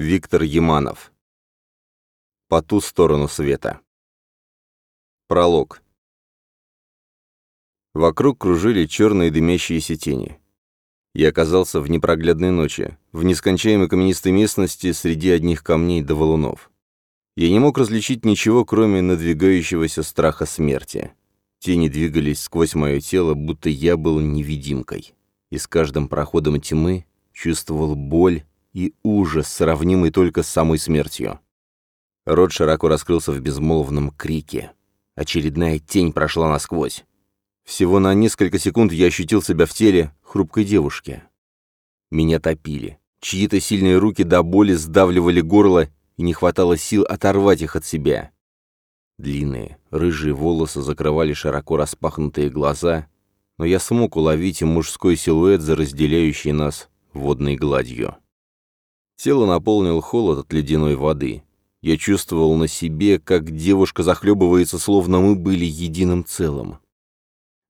Виктор Яманов. По ту сторону света. Пролог. Вокруг кружили черные дымящиеся тени. Я оказался в непроглядной ночи, в нескончаемой каменистой местности среди одних камней до валунов. Я не мог различить ничего, кроме надвигающегося страха смерти. Тени двигались сквозь мое тело, будто я был невидимкой. И с каждым проходом тьмы чувствовал боль и ужас, сравнимый только с самой смертью. Рот широко раскрылся в безмолвном крике. Очередная тень прошла насквозь. Всего на несколько секунд я ощутил себя в теле хрупкой девушки. Меня топили. Чьи-то сильные руки до боли сдавливали горло, и не хватало сил оторвать их от себя. Длинные, рыжие волосы закрывали широко распахнутые глаза, но я смог уловить мужской силуэт за разделяющий нас водной гладью. Тело наполнил холод от ледяной воды. Я чувствовал на себе, как девушка захлебывается, словно мы были единым целым.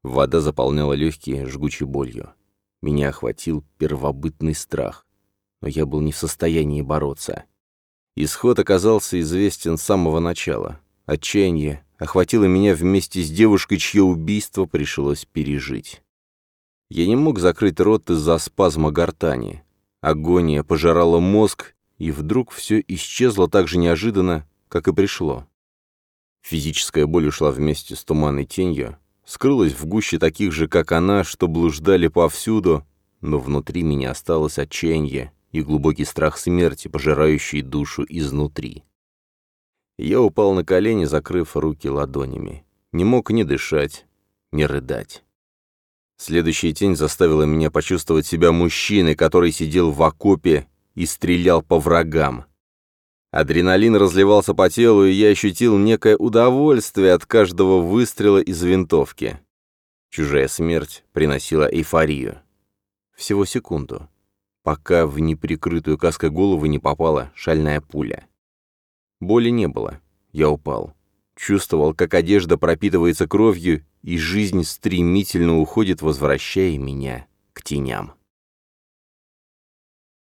Вода заполняла легкие жгучей болью. Меня охватил первобытный страх, но я был не в состоянии бороться. Исход оказался известен с самого начала. Отчаяние охватило меня вместе с девушкой, чье убийство пришлось пережить. Я не мог закрыть рот из-за спазма гортани. Агония пожирала мозг, и вдруг все исчезло так же неожиданно, как и пришло. Физическая боль ушла вместе с туманной тенью, скрылась в гуще таких же, как она, что блуждали повсюду, но внутри меня осталось отчаяние и глубокий страх смерти, пожирающий душу изнутри. Я упал на колени, закрыв руки ладонями. Не мог ни дышать, ни рыдать. Следующая тень заставила меня почувствовать себя мужчиной, который сидел в окопе и стрелял по врагам. Адреналин разливался по телу, и я ощутил некое удовольствие от каждого выстрела из винтовки. Чужая смерть приносила эйфорию. Всего секунду, пока в неприкрытую каской голову не попала шальная пуля. Боли не было. Я упал. Чувствовал, как одежда пропитывается кровью, и жизнь стремительно уходит, возвращая меня к теням.